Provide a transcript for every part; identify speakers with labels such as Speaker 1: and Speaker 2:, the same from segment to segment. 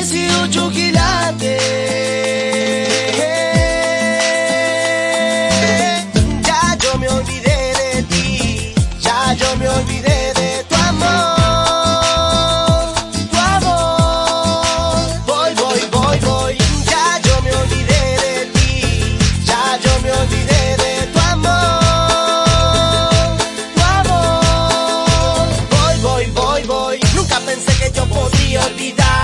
Speaker 1: 18 quilates. Ya yo me olvidé de ti, ya yo me olvidé de tu amor, tu amor. Voy, voy, voy, voy, ya yo me olvidé de ti, ya yo me olvidé de tu amor, tu amor. Voy, voy, voy, voy, nunca pensé que yo podría olvidarte,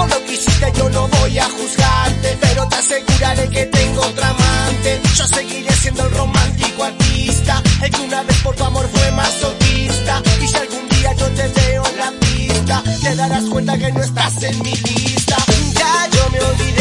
Speaker 1: Por lo que hiciste yo no voy a juzgarte, pero te aseguraré que tengo otra amante. Yo seguiré siendo el romántico artista, el que una vez por tu amor fue masoquista. Y si algún día yo te veo en la pista, te darás cuenta que no estás en mi lista. Ya yo me olvidé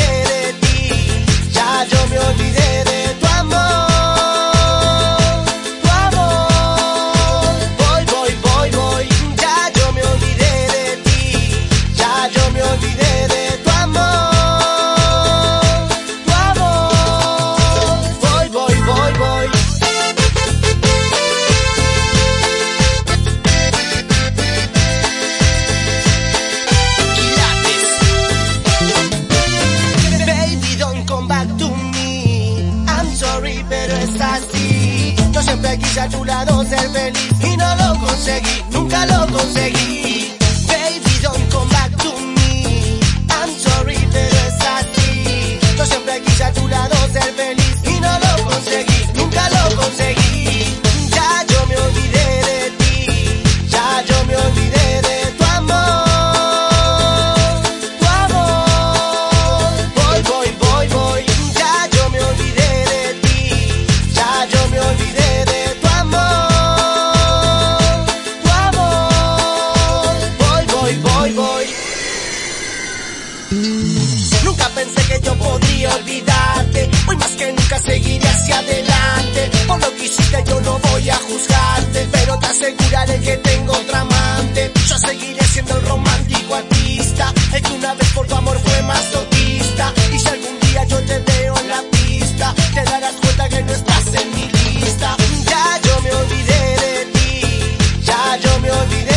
Speaker 1: pero es así. Yo siempre quise a tu lado ser feliz y no lo conseguí, nunca lo conseguí. Nunca pensé que yo podría olvidarte. Hoy más que nunca seguiré hacia adelante. Por lo que hiciste yo no voy a juzgarte. Pero te aseguraré que tengo otra amante. Yo seguiré siendo romántico artista. El que una vez por tu amor fue más masoquista. Y si algún día yo te veo en la pista, te darás cuenta que no estás en mi lista. Ya yo me olvidé de ti. Ya yo me olvidé.